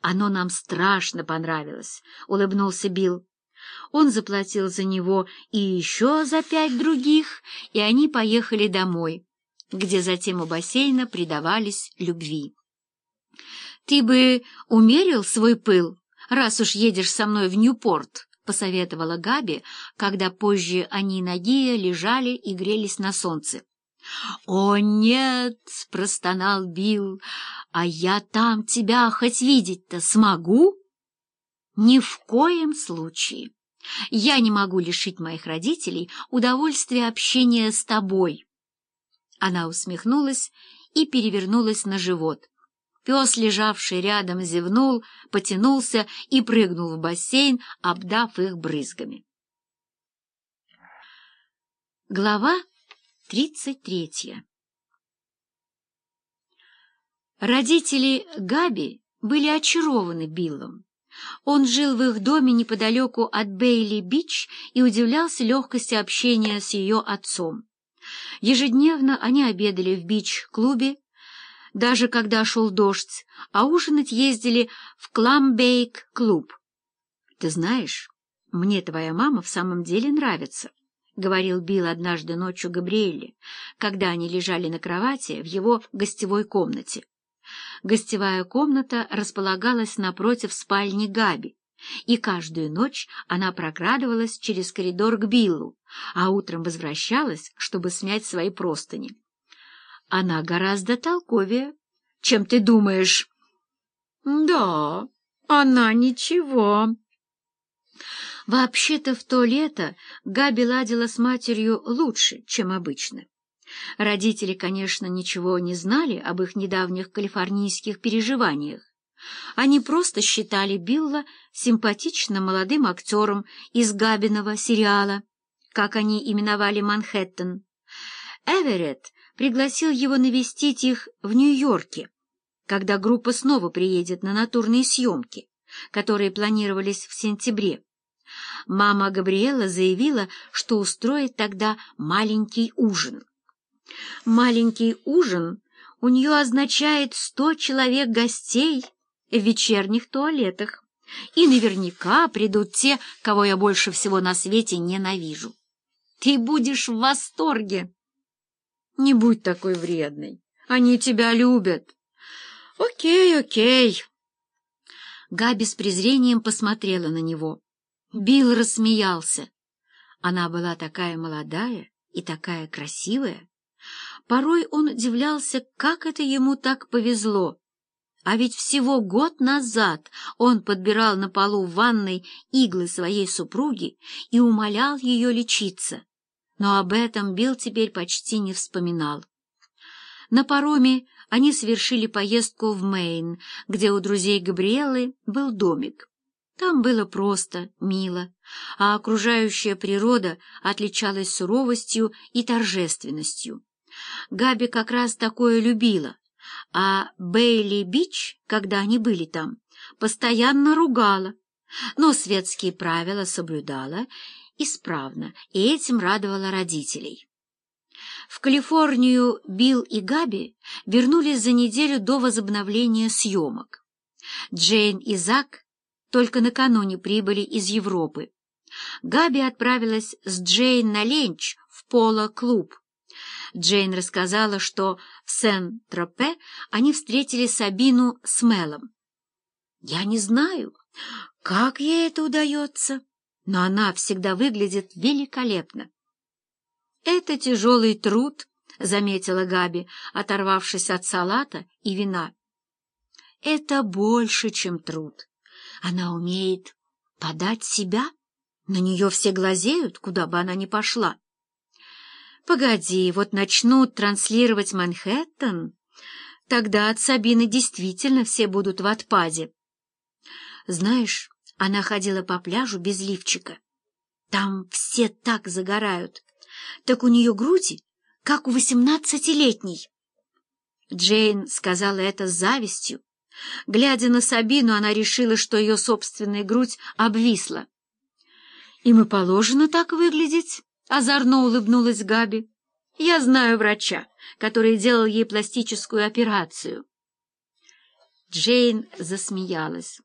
Оно нам страшно понравилось, — улыбнулся Билл. Он заплатил за него и еще за пять других, и они поехали домой, где затем у бассейна предавались любви. «Ты бы умерил свой пыл, раз уж едешь со мной в Ньюпорт», — посоветовала Габи, когда позже они и Нагия лежали и грелись на солнце. «О, нет!» — простонал Билл. «А я там тебя хоть видеть-то смогу?» «Ни в коем случае. Я не могу лишить моих родителей удовольствия общения с тобой». Она усмехнулась и перевернулась на живот. Пес, лежавший рядом, зевнул, потянулся и прыгнул в бассейн, обдав их брызгами. Глава тридцать третья Родители Габи были очарованы Биллом. Он жил в их доме неподалеку от Бейли-Бич и удивлялся легкости общения с ее отцом. Ежедневно они обедали в бич-клубе, даже когда шел дождь, а ужинать ездили в Кламбейк-клуб. «Ты знаешь, мне твоя мама в самом деле нравится», — говорил Билл однажды ночью Габриэле, когда они лежали на кровати в его гостевой комнате. Гостевая комната располагалась напротив спальни Габи, и каждую ночь она прокрадывалась через коридор к Биллу, а утром возвращалась, чтобы смять свои простыни. Она гораздо толковее, чем ты думаешь. Да, она ничего. Вообще-то в то лето Габи ладила с матерью лучше, чем обычно. Родители, конечно, ничего не знали об их недавних калифорнийских переживаниях. Они просто считали Билла симпатичным молодым актером из Габиного сериала, как они именовали Манхэттен. Эверетт пригласил его навестить их в Нью-Йорке, когда группа снова приедет на натурные съемки, которые планировались в сентябре. Мама Габриэла заявила, что устроит тогда маленький ужин. Маленький ужин у нее означает сто человек гостей в вечерних туалетах, и наверняка придут те, кого я больше всего на свете ненавижу. Ты будешь в восторге. Не будь такой вредной, они тебя любят. Окей, окей. Габи с презрением посмотрела на него. Билл рассмеялся. Она была такая молодая и такая красивая. Порой он удивлялся, как это ему так повезло. А ведь всего год назад он подбирал на полу в ванной иглы своей супруги и умолял ее лечиться. Но об этом Билл теперь почти не вспоминал. На пароме они совершили поездку в Мейн, где у друзей Габриэлы был домик. Там было просто, мило, а окружающая природа отличалась суровостью и торжественностью. Габи как раз такое любила, а Бейли Бич, когда они были там, постоянно ругала, но светские правила соблюдала исправно, и этим радовала родителей. В Калифорнию Билл и Габи вернулись за неделю до возобновления съемок. Джейн и Зак только накануне прибыли из Европы. Габи отправилась с Джейн на ленч в поло-клуб. Джейн рассказала, что в Сен-Тропе они встретили Сабину с Мелом. «Я не знаю, как ей это удается, но она всегда выглядит великолепно». «Это тяжелый труд», — заметила Габи, оторвавшись от салата и вина. «Это больше, чем труд. Она умеет подать себя. На нее все глазеют, куда бы она ни пошла. Погоди, вот начнут транслировать Манхэттен, тогда от Сабины действительно все будут в отпаде. Знаешь, она ходила по пляжу без лифчика. Там все так загорают. Так у нее груди, как у восемнадцатилетней. Джейн сказала это с завистью. Глядя на Сабину, она решила, что ее собственная грудь обвисла. «Им и положено так выглядеть?» Озорно улыбнулась Габи. Я знаю врача, который делал ей пластическую операцию. Джейн засмеялась.